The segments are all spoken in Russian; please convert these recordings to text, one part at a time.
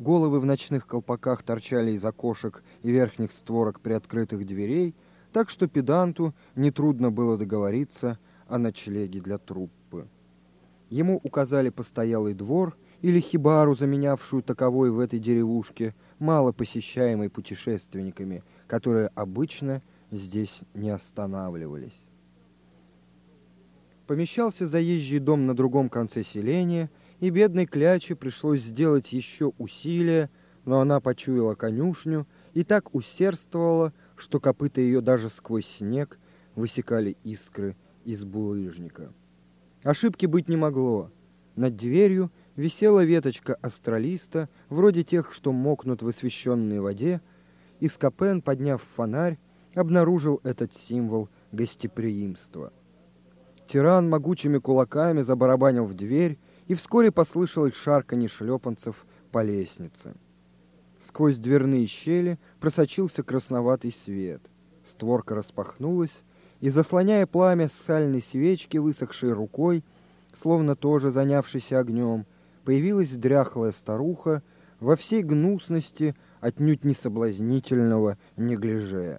Головы в ночных колпаках торчали из окошек и верхних створок приоткрытых дверей, так что педанту нетрудно было договориться о ночлеге для труппы. Ему указали постоялый двор или хибару, заменявшую таковой в этой деревушке, мало посещаемой путешественниками, которые обычно здесь не останавливались. Помещался заезжий дом на другом конце селения – и бедной кляче пришлось сделать еще усилие, но она почуяла конюшню и так усердствовала, что копыта ее даже сквозь снег высекали искры из булыжника. Ошибки быть не могло. Над дверью висела веточка астралиста, вроде тех, что мокнут в освещенной воде, и Скопен, подняв фонарь, обнаружил этот символ гостеприимства. Тиран могучими кулаками забарабанил в дверь, и вскоре послышалось шарканье шлепанцев по лестнице. Сквозь дверные щели просочился красноватый свет. Створка распахнулась, и, заслоняя пламя сальной свечки, высохшей рукой, словно тоже занявшейся огнем, появилась дряхлая старуха во всей гнусности отнюдь не соблазнительного неглиже.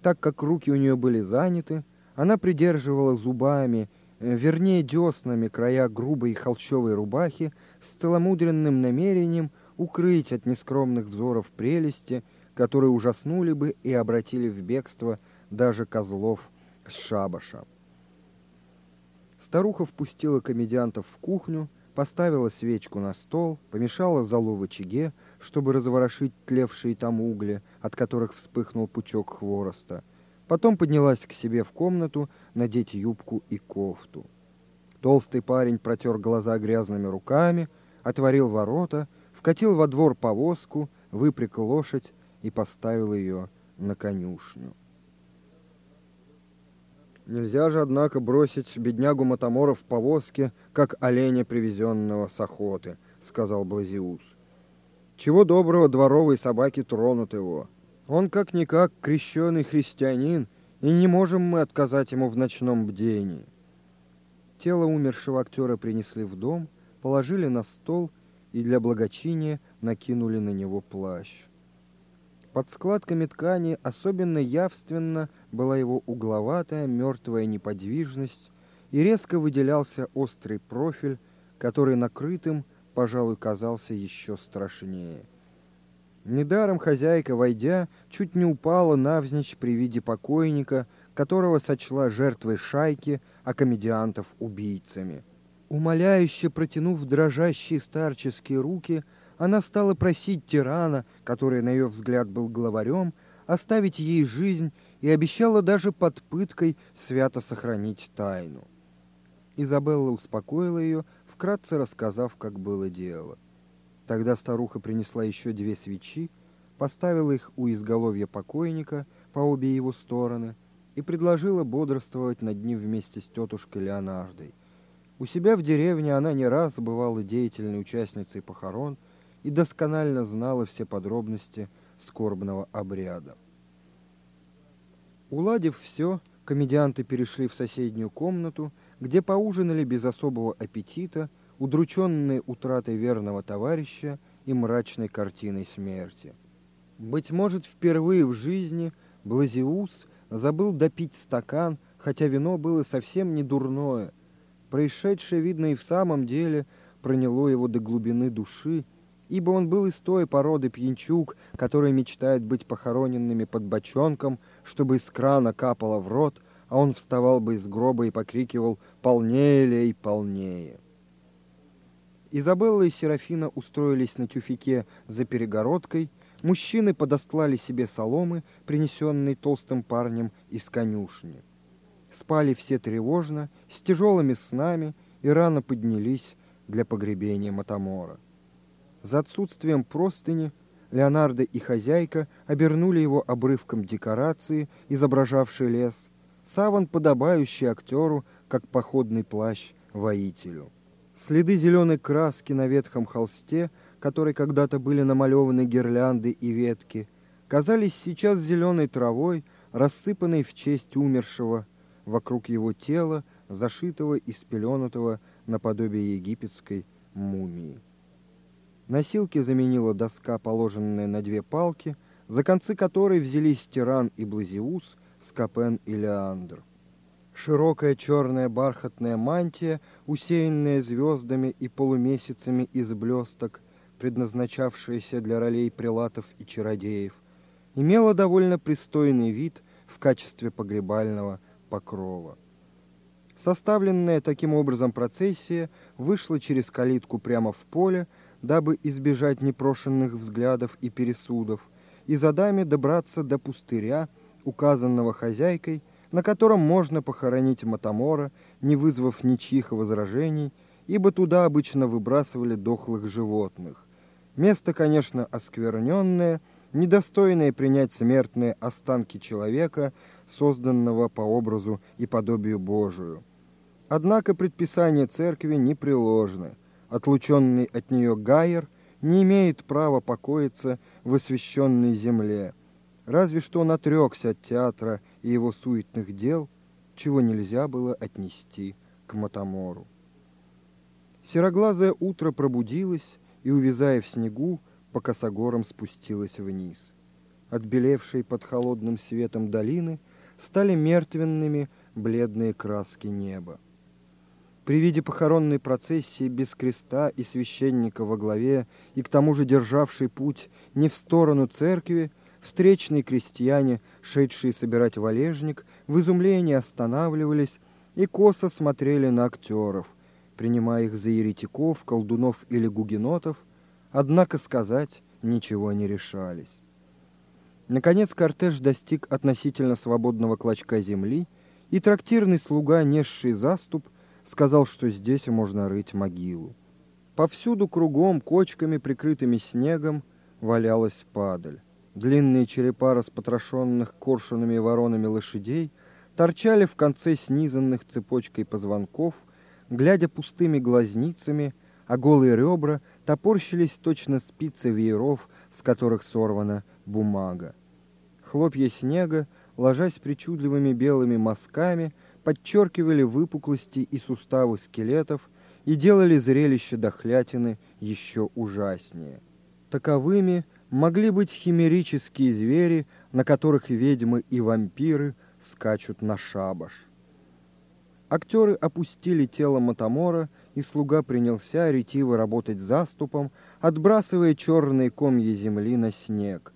Так как руки у нее были заняты, она придерживала зубами вернее деснами края грубой холщовой рубахи с целомудренным намерением укрыть от нескромных взоров прелести, которые ужаснули бы и обратили в бегство даже козлов с шабаша. Старуха впустила комедиантов в кухню, поставила свечку на стол, помешала золу в очаге, чтобы разворошить тлевшие там угли, от которых вспыхнул пучок хвороста — Потом поднялась к себе в комнату надеть юбку и кофту. Толстый парень протер глаза грязными руками, отворил ворота, вкатил во двор повозку, выпряг лошадь и поставил ее на конюшню. Нельзя же, однако, бросить беднягу Матамора в повозке, как оленя, привезенного с охоты, — сказал Блазиус. Чего доброго дворовые собаки тронут его. Он как-никак крещеный христианин, и не можем мы отказать ему в ночном бдении. Тело умершего актера принесли в дом, положили на стол и для благочиния накинули на него плащ. Под складками ткани особенно явственно была его угловатая мертвая неподвижность и резко выделялся острый профиль, который накрытым, пожалуй, казался еще страшнее. Недаром хозяйка, войдя, чуть не упала навзничь при виде покойника, которого сочла жертвой шайки, а комедиантов убийцами. Умоляюще протянув дрожащие старческие руки, она стала просить тирана, который, на ее взгляд, был главарем, оставить ей жизнь и обещала даже под пыткой свято сохранить тайну. Изабелла успокоила ее, вкратце рассказав, как было дело. Тогда старуха принесла еще две свечи, поставила их у изголовья покойника по обе его стороны и предложила бодрствовать над ним вместе с тетушкой Леонардой. У себя в деревне она не раз бывала деятельной участницей похорон и досконально знала все подробности скорбного обряда. Уладив все, комедианты перешли в соседнюю комнату, где поужинали без особого аппетита – удрученные утратой верного товарища и мрачной картиной смерти. Быть может, впервые в жизни Блазиус забыл допить стакан, хотя вино было совсем не дурное. Происшедшее, видно, и в самом деле проняло его до глубины души, ибо он был из той породы пьянчук, которые мечтают быть похороненными под бочонком, чтобы из крана капало в рот, а он вставал бы из гроба и покрикивал «полнее лей, полнее». Изабелла и Серафина устроились на тюфике за перегородкой, мужчины подостлали себе соломы, принесенные толстым парнем из конюшни. Спали все тревожно, с тяжелыми снами и рано поднялись для погребения Матамора. За отсутствием простыни Леонардо и хозяйка обернули его обрывком декорации, изображавшей лес, саван, подобающий актеру, как походный плащ воителю. Следы зеленой краски на ветхом холсте, которые когда-то были намалеваны гирлянды и ветки, казались сейчас зеленой травой, рассыпанной в честь умершего вокруг его тела, зашитого и спеленутого наподобие египетской мумии. Носилки заменила доска, положенная на две палки, за концы которой взялись Тиран и Блазиус, Скопен и Леандр. Широкая черная бархатная мантия, усеянная звездами и полумесяцами из блесток, предназначавшаяся для ролей прилатов и чародеев, имела довольно пристойный вид в качестве погребального покрова. Составленная таким образом процессия вышла через калитку прямо в поле, дабы избежать непрошенных взглядов и пересудов, и за даме добраться до пустыря, указанного хозяйкой, на котором можно похоронить Матамора, не вызвав ничьих возражений, ибо туда обычно выбрасывали дохлых животных. Место, конечно, оскверненное, недостойное принять смертные останки человека, созданного по образу и подобию Божию. Однако предписание церкви не приложено. Отлученный от нее Гайер не имеет права покоиться в освященной земле – Разве что он отрекся от театра и его суетных дел, чего нельзя было отнести к Матамору. Сероглазое утро пробудилось и, увязая в снегу, по косогорам спустилось вниз. Отбелевшие под холодным светом долины стали мертвенными бледные краски неба. При виде похоронной процессии без креста и священника во главе, и к тому же державший путь не в сторону церкви, Встречные крестьяне, шедшие собирать валежник, в изумлении останавливались и косо смотрели на актеров, принимая их за еретиков, колдунов или гугенотов, однако сказать ничего не решались. Наконец кортеж достиг относительно свободного клочка земли, и трактирный слуга, несший заступ, сказал, что здесь можно рыть могилу. Повсюду кругом, кочками, прикрытыми снегом, валялась падаль. Длинные черепа распотрошенных коршунами и воронами лошадей торчали в конце снизанных цепочкой позвонков, глядя пустыми глазницами, а голые ребра топорщились точно спицы вееров, с которых сорвана бумага. Хлопья снега, ложась причудливыми белыми мазками, подчеркивали выпуклости и суставы скелетов и делали зрелище дохлятины еще ужаснее. Таковыми могли быть химерические звери, на которых ведьмы и вампиры скачут на шабаш. Актеры опустили тело Матамора, и слуга принялся ретиво работать заступом, отбрасывая черные комья земли на снег.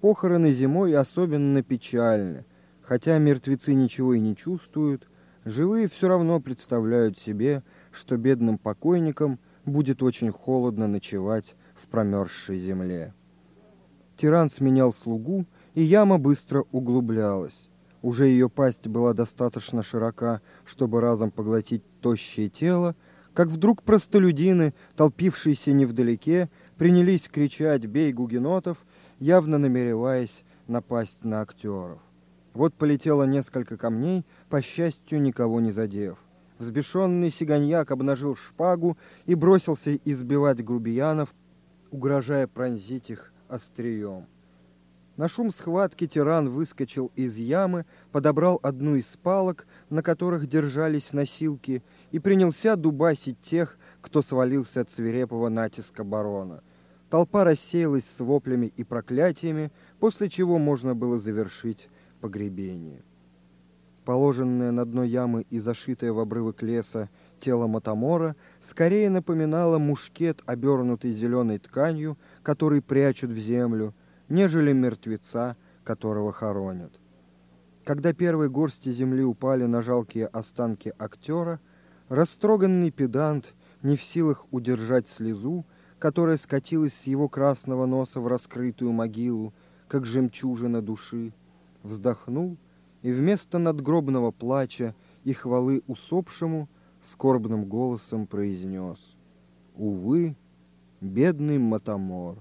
Похороны зимой особенно печальны. Хотя мертвецы ничего и не чувствуют, живые все равно представляют себе, что бедным покойникам будет очень холодно ночевать в промерзшей земле. Тиран сменял слугу, и яма быстро углублялась. Уже ее пасть была достаточно широка, чтобы разом поглотить тощее тело, как вдруг простолюдины, толпившиеся невдалеке, принялись кричать «Бей гугенотов!», явно намереваясь напасть на актеров. Вот полетело несколько камней, по счастью, никого не задев. Взбешенный сиганьяк обнажил шпагу и бросился избивать грубиянов, угрожая пронзить их острием. На шум схватки тиран выскочил из ямы, подобрал одну из палок, на которых держались носилки, и принялся дубасить тех, кто свалился от свирепого натиска барона. Толпа рассеялась с воплями и проклятиями, после чего можно было завершить погребение. Положенное на дно ямы и зашитое в обрывок леса тело Матамора скорее напоминало мушкет, обернутый зеленой тканью, который прячут в землю, нежели мертвеца, которого хоронят. Когда первые горсти земли упали на жалкие останки актера, растроганный педант, не в силах удержать слезу, которая скатилась с его красного носа в раскрытую могилу, как жемчужина души, вздохнул и вместо надгробного плача и хвалы усопшему скорбным голосом произнес «Увы, бедный Матамор».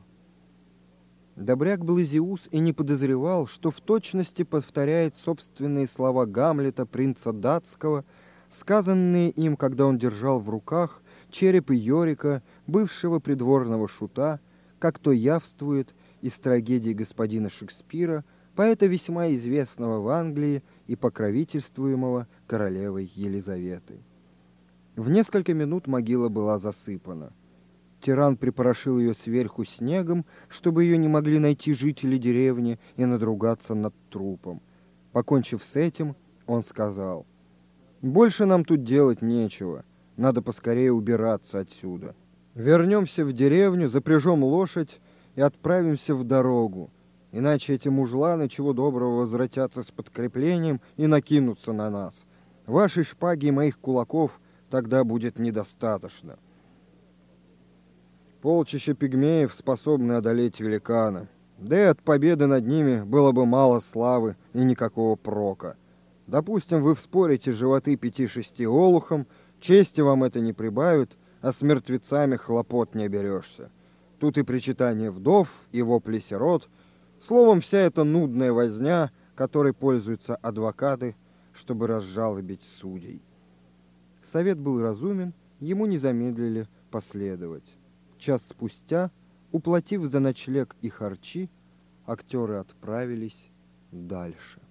Добряк был Изиус и не подозревал, что в точности повторяет собственные слова Гамлета, принца датского, сказанные им, когда он держал в руках череп Йорика, бывшего придворного шута, как то явствует из трагедии господина Шекспира, поэта весьма известного в Англии и покровительствуемого королевой Елизаветой. В несколько минут могила была засыпана. Тиран припорошил ее сверху снегом, чтобы ее не могли найти жители деревни и надругаться над трупом. Покончив с этим, он сказал, «Больше нам тут делать нечего. Надо поскорее убираться отсюда. Вернемся в деревню, запряжем лошадь и отправимся в дорогу. Иначе эти мужланы чего доброго возвратятся с подкреплением и накинутся на нас. Вашей шпаги и моих кулаков тогда будет недостаточно». Полчища пигмеев способны одолеть великана. Да и от победы над ними было бы мало славы и никакого прока. Допустим, вы вспорите животы пяти-шести олухом, чести вам это не прибавит, а с мертвецами хлопот не оберешься. Тут и причитание вдов, и вопли сирот. Словом, вся эта нудная возня, которой пользуются адвокаты, чтобы разжалобить судей. Совет был разумен, ему не замедлили последовать. Час спустя, уплатив за ночлег и харчи, актеры отправились дальше.